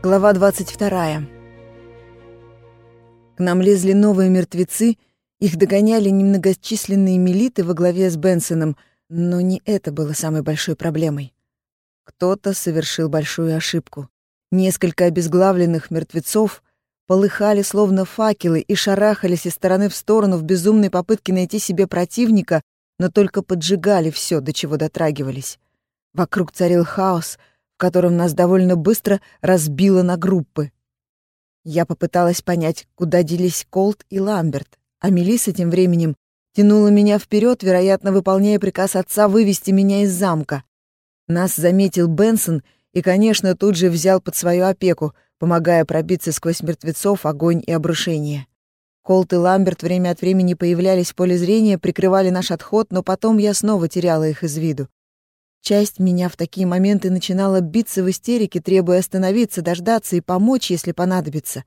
Глава 22. К нам лезли новые мертвецы, их догоняли немногочисленные милиты во главе с Бенсоном, но не это было самой большой проблемой. Кто-то совершил большую ошибку. Несколько обезглавленных мертвецов полыхали словно факелы и шарахались из стороны в сторону в безумной попытке найти себе противника, но только поджигали все, до чего дотрагивались. Вокруг царил хаос — котором нас довольно быстро разбило на группы. Я попыталась понять, куда делись Колт и Ламберт, а Мелисса тем временем тянула меня вперед, вероятно, выполняя приказ отца вывести меня из замка. Нас заметил Бенсон и, конечно, тут же взял под свою опеку, помогая пробиться сквозь мертвецов, огонь и обрушение. Колт и Ламберт время от времени появлялись в поле зрения, прикрывали наш отход, но потом я снова теряла их из виду. Часть меня в такие моменты начинала биться в истерике, требуя остановиться, дождаться и помочь, если понадобится.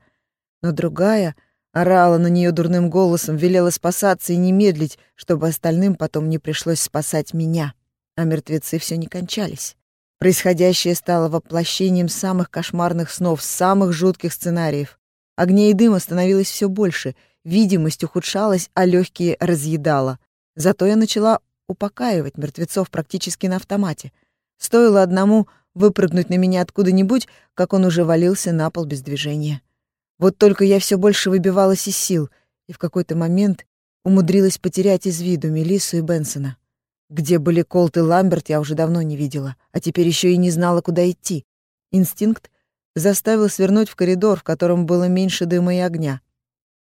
Но другая орала на нее дурным голосом, велела спасаться и не медлить, чтобы остальным потом не пришлось спасать меня. А мертвецы все не кончались. Происходящее стало воплощением самых кошмарных снов, самых жутких сценариев. Огней и дыма становилось все больше, видимость ухудшалась, а легкие разъедала. Зато я начала упокаивать мертвецов практически на автомате. Стоило одному выпрыгнуть на меня откуда-нибудь, как он уже валился на пол без движения. Вот только я все больше выбивалась из сил, и в какой-то момент умудрилась потерять из виду Мелиссу и Бенсона. Где были Колт и Ламберт, я уже давно не видела, а теперь еще и не знала, куда идти. Инстинкт заставил свернуть в коридор, в котором было меньше дыма и огня.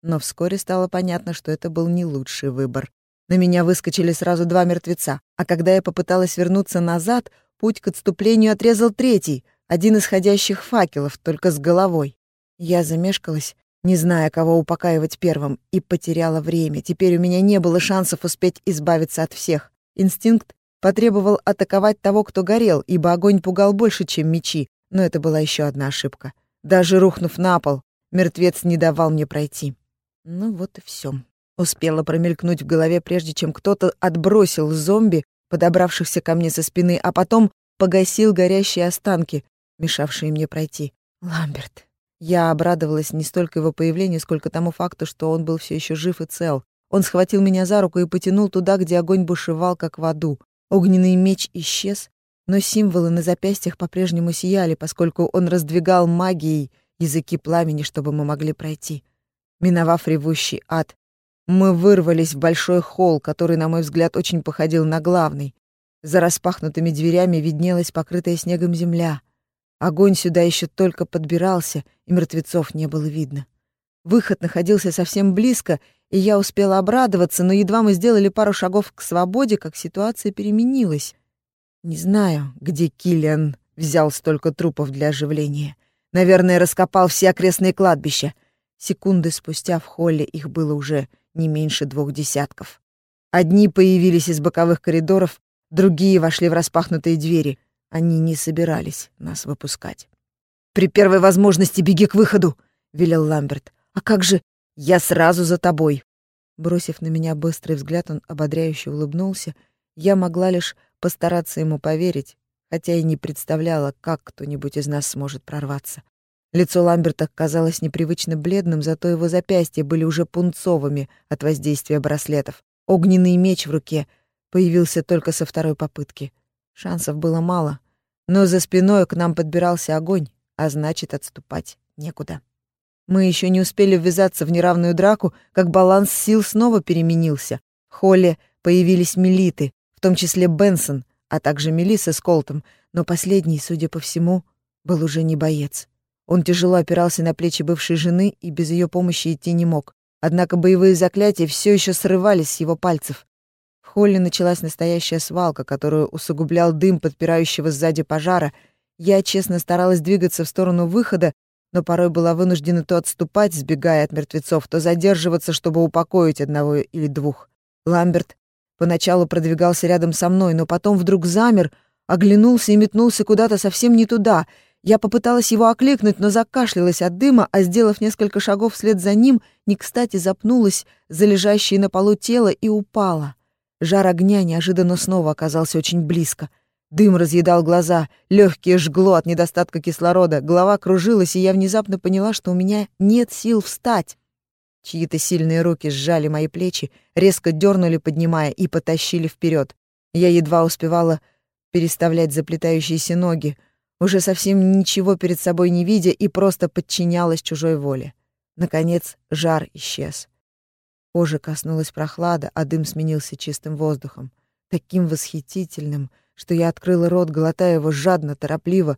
Но вскоре стало понятно, что это был не лучший выбор. На меня выскочили сразу два мертвеца, а когда я попыталась вернуться назад, путь к отступлению отрезал третий, один из ходящих факелов, только с головой. Я замешкалась, не зная, кого упокаивать первым, и потеряла время. Теперь у меня не было шансов успеть избавиться от всех. Инстинкт потребовал атаковать того, кто горел, ибо огонь пугал больше, чем мечи, но это была еще одна ошибка. Даже рухнув на пол, мертвец не давал мне пройти. Ну вот и все. Успела промелькнуть в голове, прежде чем кто-то отбросил зомби, подобравшихся ко мне со спины, а потом погасил горящие останки, мешавшие мне пройти. Ламберт. Я обрадовалась не столько его появлению, сколько тому факту, что он был все еще жив и цел. Он схватил меня за руку и потянул туда, где огонь бушевал, как в аду. Огненный меч исчез, но символы на запястьях по-прежнему сияли, поскольку он раздвигал магией языки пламени, чтобы мы могли пройти. Миновав ревущий ад, мы вырвались в большой холл, который, на мой взгляд, очень походил на главный. За распахнутыми дверями виднелась покрытая снегом земля. Огонь сюда еще только подбирался, и мертвецов не было видно. Выход находился совсем близко, и я успела обрадоваться, но едва мы сделали пару шагов к свободе, как ситуация переменилась. Не знаю, где Киллиан взял столько трупов для оживления. Наверное, раскопал все окрестные кладбища. Секунды спустя в холле их было уже не меньше двух десятков. Одни появились из боковых коридоров, другие вошли в распахнутые двери. Они не собирались нас выпускать. «При первой возможности беги к выходу!» — велел Ламберт. «А как же? Я сразу за тобой!» Бросив на меня быстрый взгляд, он ободряюще улыбнулся. Я могла лишь постараться ему поверить, хотя и не представляла, как кто-нибудь из нас сможет прорваться. Лицо Ламберта казалось непривычно бледным, зато его запястья были уже пунцовыми от воздействия браслетов. Огненный меч в руке появился только со второй попытки. Шансов было мало, но за спиной к нам подбирался огонь, а значит, отступать некуда. Мы еще не успели ввязаться в неравную драку, как баланс сил снова переменился. В холле появились милиты, в том числе Бенсон, а также Мелисса с Колтом, но последний, судя по всему, был уже не боец. Он тяжело опирался на плечи бывшей жены и без ее помощи идти не мог. Однако боевые заклятия все еще срывались с его пальцев. В холле началась настоящая свалка, которую усугублял дым подпирающего сзади пожара. Я честно старалась двигаться в сторону выхода, но порой была вынуждена то отступать, сбегая от мертвецов, то задерживаться, чтобы упокоить одного или двух. Ламберт поначалу продвигался рядом со мной, но потом вдруг замер, оглянулся и метнулся куда-то совсем не туда — я попыталась его окликнуть, но закашлялась от дыма, а, сделав несколько шагов вслед за ним, не кстати запнулась за лежащее на полу тело и упала. Жар огня неожиданно снова оказался очень близко. Дым разъедал глаза, легкие жгло от недостатка кислорода, голова кружилась, и я внезапно поняла, что у меня нет сил встать. Чьи-то сильные руки сжали мои плечи, резко дернули, поднимая, и потащили вперед. Я едва успевала переставлять заплетающиеся ноги, уже совсем ничего перед собой не видя и просто подчинялась чужой воле. Наконец жар исчез. Кожа коснулась прохлада, а дым сменился чистым воздухом, таким восхитительным, что я открыла рот, глотая его жадно, торопливо.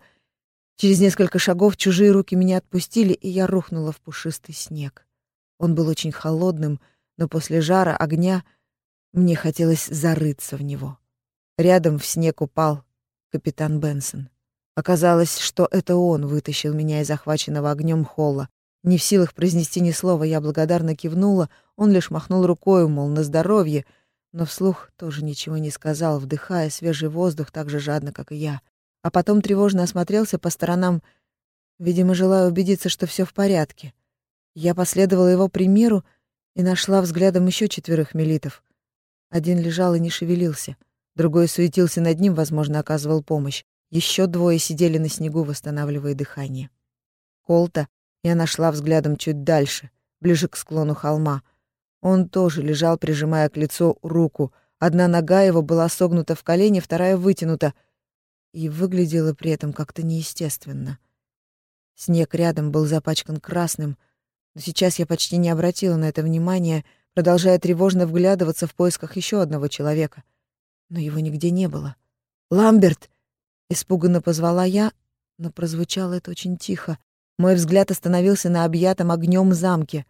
Через несколько шагов чужие руки меня отпустили, и я рухнула в пушистый снег. Он был очень холодным, но после жара огня мне хотелось зарыться в него. Рядом в снег упал капитан Бенсон. Оказалось, что это он вытащил меня из захваченного огнем холла. Не в силах произнести ни слова, я благодарно кивнула, он лишь махнул рукой, мол, на здоровье, но вслух тоже ничего не сказал, вдыхая свежий воздух так же жадно, как и я. А потом тревожно осмотрелся по сторонам, видимо, желая убедиться, что все в порядке. Я последовала его примеру и нашла взглядом еще четверых милитов. Один лежал и не шевелился, другой суетился над ним, возможно, оказывал помощь. Еще двое сидели на снегу, восстанавливая дыхание. Колта я нашла взглядом чуть дальше, ближе к склону холма. Он тоже лежал, прижимая к лицу руку. Одна нога его была согнута в колени, вторая вытянута, и выглядела при этом как-то неестественно. Снег рядом был запачкан красным, но сейчас я почти не обратила на это внимания, продолжая тревожно вглядываться в поисках еще одного человека. Но его нигде не было. «Ламберт!» Испуганно позвала я, но прозвучало это очень тихо. Мой взгляд остановился на объятом огнем замке.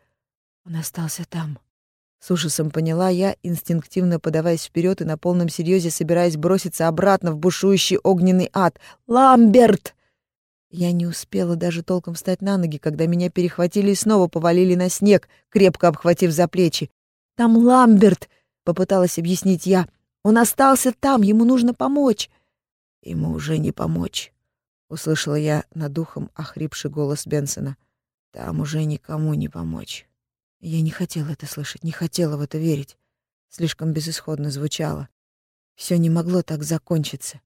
Он остался там. С ужасом поняла я, инстинктивно подаваясь вперед и на полном серьезе собираясь броситься обратно в бушующий огненный ад. «Ламберт!» Я не успела даже толком встать на ноги, когда меня перехватили и снова повалили на снег, крепко обхватив за плечи. «Там Ламберт!» — попыталась объяснить я. «Он остался там, ему нужно помочь!» Ему уже не помочь, услышала я над духом охрипший голос Бенсона. Там уже никому не помочь. Я не хотела это слышать, не хотела в это верить. Слишком безысходно звучало. Все не могло так закончиться.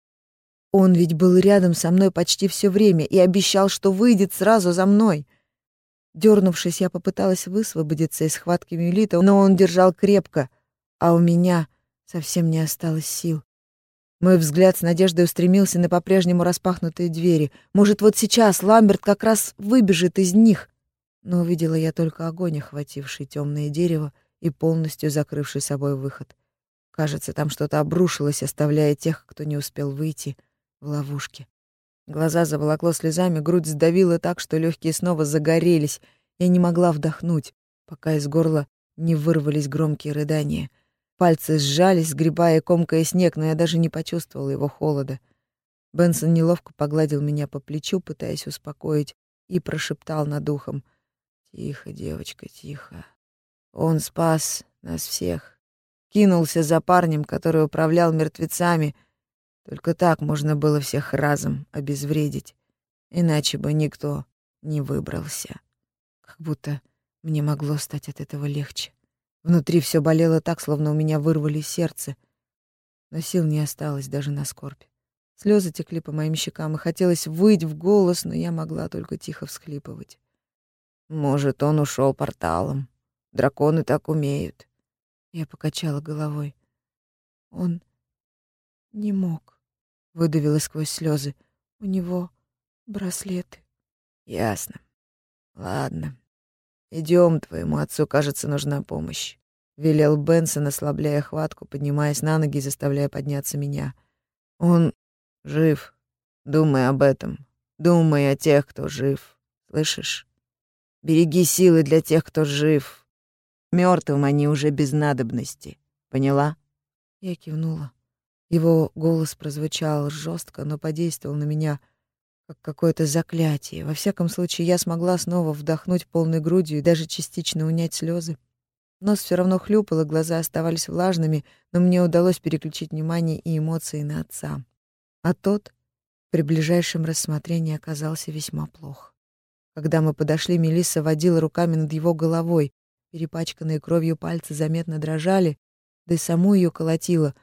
Он ведь был рядом со мной почти все время и обещал, что выйдет сразу за мной. Дернувшись, я попыталась высвободиться из схватки Мюлита, но он держал крепко, а у меня совсем не осталось сил. Мой взгляд с надеждой устремился на по-прежнему распахнутые двери. Может, вот сейчас Ламберт как раз выбежит из них. Но увидела я только огонь, охвативший темное дерево и полностью закрывший собой выход. Кажется, там что-то обрушилось, оставляя тех, кто не успел выйти, в ловушке. Глаза заволокло слезами, грудь сдавила так, что легкие снова загорелись. Я не могла вдохнуть, пока из горла не вырвались громкие рыдания — Пальцы сжались, сгребая и комкая снег, но я даже не почувствовала его холода. Бенсон неловко погладил меня по плечу, пытаясь успокоить, и прошептал над ухом. «Тихо, девочка, тихо. Он спас нас всех. Кинулся за парнем, который управлял мертвецами. Только так можно было всех разом обезвредить. Иначе бы никто не выбрался. Как будто мне могло стать от этого легче. Внутри все болело так, словно у меня вырвали сердце. Но сил не осталось даже на скорбь. Слезы текли по моим щекам, и хотелось выть в голос, но я могла только тихо всхлипывать. Может, он ушел порталом. Драконы так умеют. Я покачала головой. Он не мог, выдавила сквозь слезы. У него браслеты. Ясно. Ладно, Идем, твоему отцу, кажется, нужна помощь. Велел Бенсон, ослабляя хватку, поднимаясь на ноги и заставляя подняться меня. Он жив. Думай об этом. Думай о тех, кто жив. Слышишь? Береги силы для тех, кто жив. Мертвым они уже без надобности. Поняла? Я кивнула. Его голос прозвучал жестко, но подействовал на меня как какое-то заклятие. Во всяком случае, я смогла снова вдохнуть полной грудью и даже частично унять слезы. Нос все равно хлюпал, и глаза оставались влажными, но мне удалось переключить внимание и эмоции на отца. А тот при ближайшем рассмотрении оказался весьма плох. Когда мы подошли, Мелисса водила руками над его головой. Перепачканные кровью пальцы заметно дрожали, да и саму ее колотило.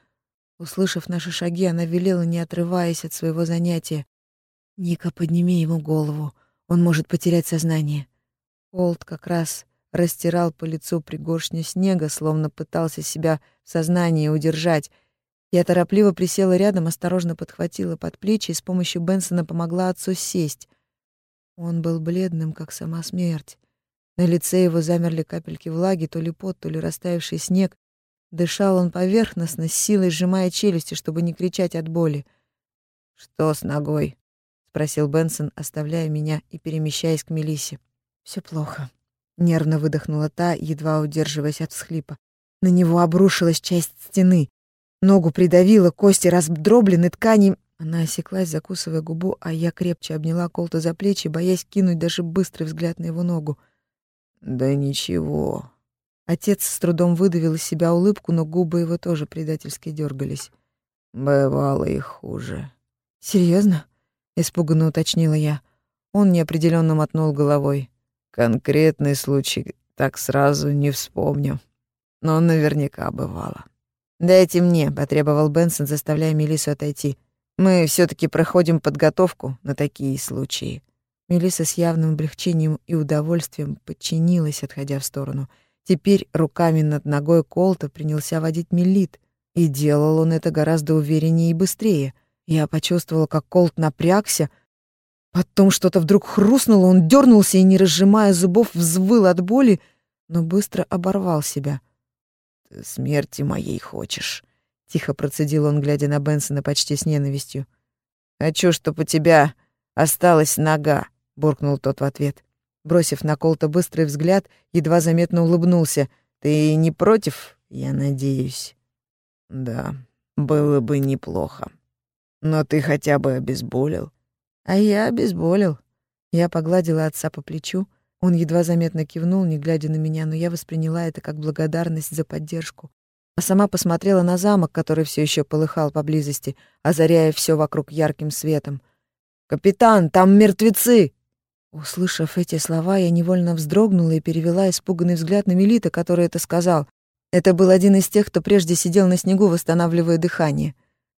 Услышав наши шаги, она велела, не отрываясь от своего занятия. «Ника, подними ему голову. Он может потерять сознание». Олд как раз растирал по лицу пригоршню снега, словно пытался себя в сознании удержать. Я торопливо присела рядом, осторожно подхватила под плечи и с помощью Бенсона помогла отцу сесть. Он был бледным, как сама смерть. На лице его замерли капельки влаги, то ли пот, то ли растаявший снег. Дышал он поверхностно, с силой сжимая челюсти, чтобы не кричать от боли. «Что с ногой?» — спросил Бенсон, оставляя меня и перемещаясь к Мелисе. Все плохо», — нервно выдохнула та, едва удерживаясь от всхлипа. На него обрушилась часть стены. Ногу придавило, кости раздроблены, ткани... Она осеклась, закусывая губу, а я крепче обняла Колта за плечи, боясь кинуть даже быстрый взгляд на его ногу. «Да ничего», Отец с трудом выдавил из себя улыбку, но губы его тоже предательски дергались. «Бывало и хуже». «Серьезно?» — испуганно уточнила я. Он неопределенно мотнул головой. «Конкретный случай так сразу не вспомню, но наверняка бывало». «Дайте мне», — потребовал Бенсон, заставляя Мелиссу отойти. «Мы все таки проходим подготовку на такие случаи». Мелисса с явным облегчением и удовольствием подчинилась, отходя в сторону — Теперь руками над ногой Колта принялся водить мелит, и делал он это гораздо увереннее и быстрее. Я почувствовала, как Колт напрягся, потом что-то вдруг хрустнуло, он дернулся и, не разжимая зубов, взвыл от боли, но быстро оборвал себя. «Ты смерти моей хочешь», — тихо процедил он, глядя на Бенсона почти с ненавистью. «Хочу, чтобы у тебя осталась нога», — буркнул тот в ответ. Бросив на Колта быстрый взгляд, едва заметно улыбнулся. «Ты не против, я надеюсь?» «Да, было бы неплохо. Но ты хотя бы обезболил». «А я обезболил». Я погладила отца по плечу. Он едва заметно кивнул, не глядя на меня, но я восприняла это как благодарность за поддержку. А сама посмотрела на замок, который все еще полыхал поблизости, озаряя все вокруг ярким светом. «Капитан, там мертвецы!» Услышав эти слова, я невольно вздрогнула и перевела испуганный взгляд на Мелита, который это сказал. Это был один из тех, кто прежде сидел на снегу, восстанавливая дыхание.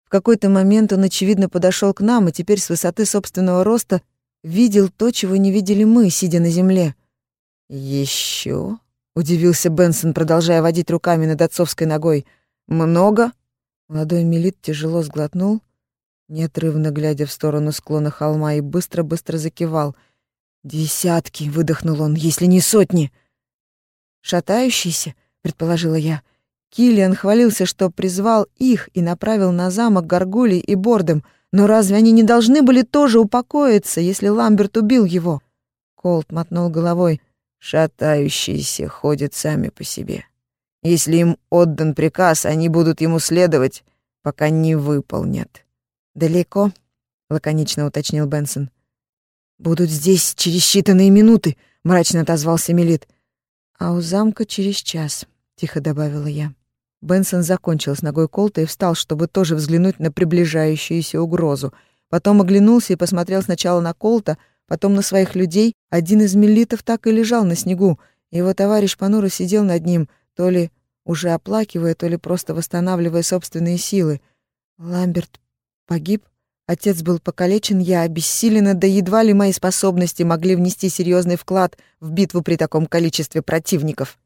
В какой-то момент он, очевидно, подошел к нам и теперь с высоты собственного роста видел то, чего не видели мы, сидя на земле. Еще? удивился Бенсон, продолжая водить руками над отцовской ногой. «Много?» Молодой Мелит тяжело сглотнул, неотрывно глядя в сторону склона холма, и быстро-быстро закивал — «Десятки», — выдохнул он, — «если не сотни». «Шатающиеся», — предположила я. Киллиан хвалился, что призвал их и направил на замок Гаргулей и Бордом, но разве они не должны были тоже упокоиться, если Ламберт убил его? Колт мотнул головой. «Шатающиеся ходят сами по себе. Если им отдан приказ, они будут ему следовать, пока не выполнят». «Далеко?» — лаконично уточнил Бенсон. «Будут здесь через считанные минуты», — мрачно отозвался Мелит. «А у замка через час», — тихо добавила я. Бенсон закончил с ногой Колта и встал, чтобы тоже взглянуть на приближающуюся угрозу. Потом оглянулся и посмотрел сначала на Колта, потом на своих людей. Один из мелитов так и лежал на снегу. Его товарищ понуро сидел над ним, то ли уже оплакивая, то ли просто восстанавливая собственные силы. Ламберт погиб? Отец был покалечен, я обессилена, да едва ли мои способности могли внести серьезный вклад в битву при таком количестве противников.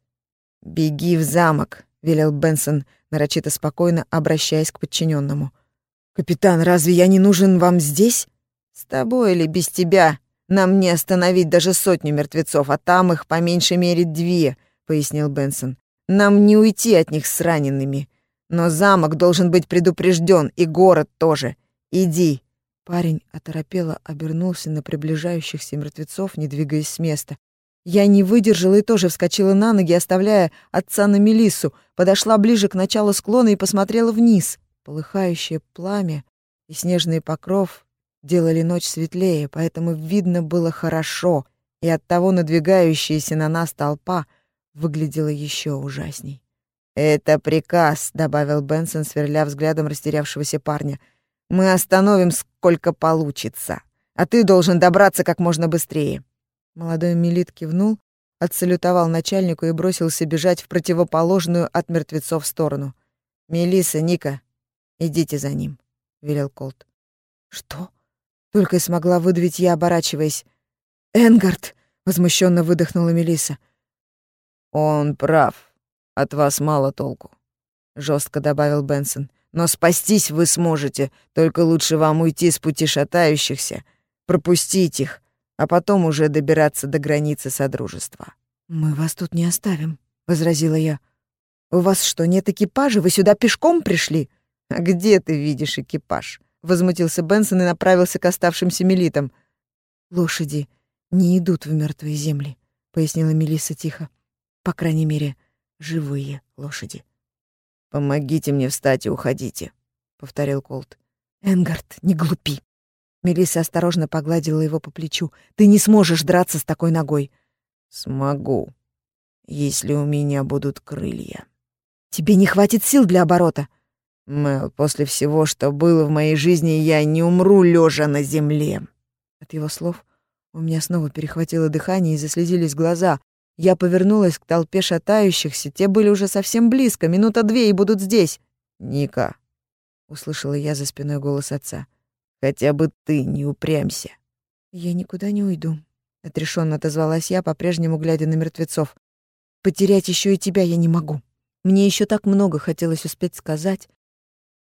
«Беги в замок», — велел Бенсон, нарочито спокойно обращаясь к подчиненному. «Капитан, разве я не нужен вам здесь?» «С тобой или без тебя? Нам не остановить даже сотню мертвецов, а там их по меньшей мере две», — пояснил Бенсон. «Нам не уйти от них с ранеными. Но замок должен быть предупрежден, и город тоже. «Иди!» Парень оторопело обернулся на приближающихся мертвецов, не двигаясь с места. Я не выдержала и тоже вскочила на ноги, оставляя отца на Мелиссу, подошла ближе к началу склона и посмотрела вниз. Полыхающее пламя и снежный покров делали ночь светлее, поэтому видно было хорошо, и оттого надвигающаяся на нас толпа выглядела еще ужасней. «Это приказ», — добавил Бенсон, сверля взглядом растерявшегося парня — мы остановим, сколько получится. А ты должен добраться как можно быстрее». Молодой Мелит кивнул, отсалютовал начальнику и бросился бежать в противоположную от мертвецов сторону. «Мелисса, Ника, «Идите за ним», — велел Колт. «Что?» — только и смогла выдавить я, оборачиваясь. «Энгард!» — возмущенно выдохнула Мелиса. «Он прав. От вас мало толку», — жестко добавил Бенсон. «Но спастись вы сможете, только лучше вам уйти с пути шатающихся, пропустить их, а потом уже добираться до границы Содружества». «Мы вас тут не оставим», — возразила я. «У вас что, нет экипажа? Вы сюда пешком пришли?» «А где ты видишь экипаж?» — возмутился Бенсон и направился к оставшимся милитам. «Лошади не идут в мертвые земли», — пояснила Мелисса тихо. «По крайней мере, живые лошади». «Помогите мне встать и уходите», — повторил Колт. «Энгард, не глупи». Мелисса осторожно погладила его по плечу. «Ты не сможешь драться с такой ногой». «Смогу, если у меня будут крылья». «Тебе не хватит сил для оборота». «Мэл, после всего, что было в моей жизни, я не умру лежа на земле». От его слов у меня снова перехватило дыхание и заслезились глаза. Я повернулась к толпе шатающихся. Те были уже совсем близко, минута две и будут здесь. «Ника», — услышала я за спиной голос отца, — «хотя бы ты не упрямься». «Я никуда не уйду», — отрешенно отозвалась я, по-прежнему глядя на мертвецов. «Потерять еще и тебя я не могу. Мне еще так много хотелось успеть сказать».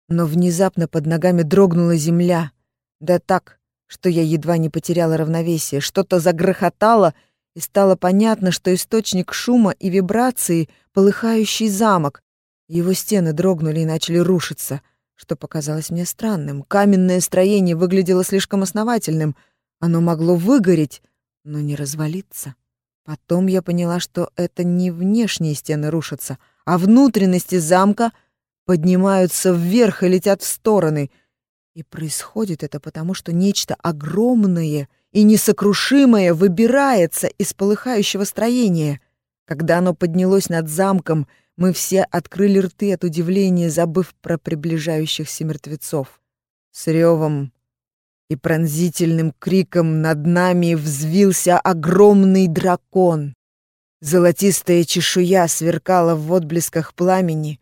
Но внезапно под ногами дрогнула земля. Да так, что я едва не потеряла равновесие. Что-то загрохотало — и стало понятно, что источник шума и вибрации — полыхающий замок. Его стены дрогнули и начали рушиться, что показалось мне странным. Каменное строение выглядело слишком основательным. Оно могло выгореть, но не развалиться. Потом я поняла, что это не внешние стены рушатся, а внутренности замка поднимаются вверх и летят в стороны. И происходит это потому, что нечто огромное — и несокрушимое выбирается из полыхающего строения. Когда оно поднялось над замком, мы все открыли рты от удивления, забыв про приближающихся мертвецов. С ревом и пронзительным криком над нами взвился огромный дракон. Золотистая чешуя сверкала в отблесках пламени.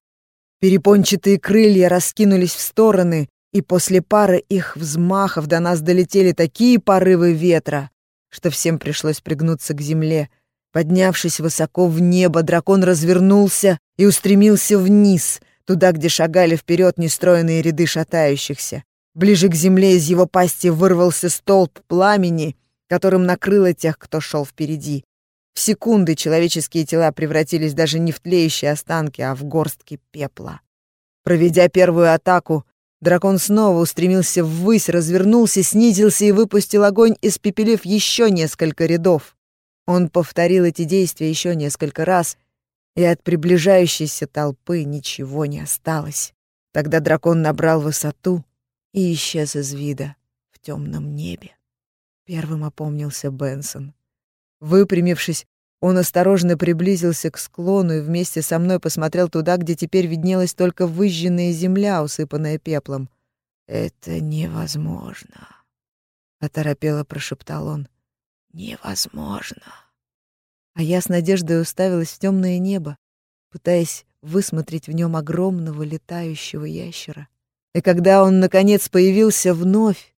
Перепончатые крылья раскинулись в стороны, и после пары их взмахов до нас долетели такие порывы ветра, что всем пришлось пригнуться к земле. Поднявшись высоко в небо, дракон развернулся и устремился вниз, туда, где шагали вперед нестроенные ряды шатающихся. Ближе к земле из его пасти вырвался столб пламени, которым накрыло тех, кто шел впереди. В секунды человеческие тела превратились даже не в тлеющие останки, а в горстки пепла. Проведя первую атаку, Дракон снова устремился ввысь, развернулся, снизился и выпустил огонь, испепелив еще несколько рядов. Он повторил эти действия еще несколько раз, и от приближающейся толпы ничего не осталось. Тогда дракон набрал высоту и исчез из вида в темном небе. Первым опомнился Бенсон. Выпрямившись, он осторожно приблизился к склону и вместе со мной посмотрел туда, где теперь виднелась только выжженная земля, усыпанная пеплом. «Это невозможно», — оторопело прошептал он. «Невозможно». А я с надеждой уставилась в темное небо, пытаясь высмотреть в нем огромного летающего ящера. И когда он, наконец, появился вновь,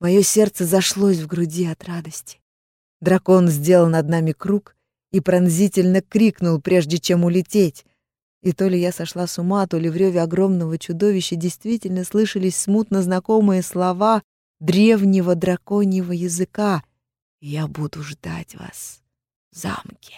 мое сердце зашлось в груди от радости. Дракон сделал над нами круг и пронзительно крикнул, прежде чем улететь. И то ли я сошла с ума, то ли в реве огромного чудовища действительно слышались смутно знакомые слова древнего драконьего языка. «Я буду ждать вас в замке».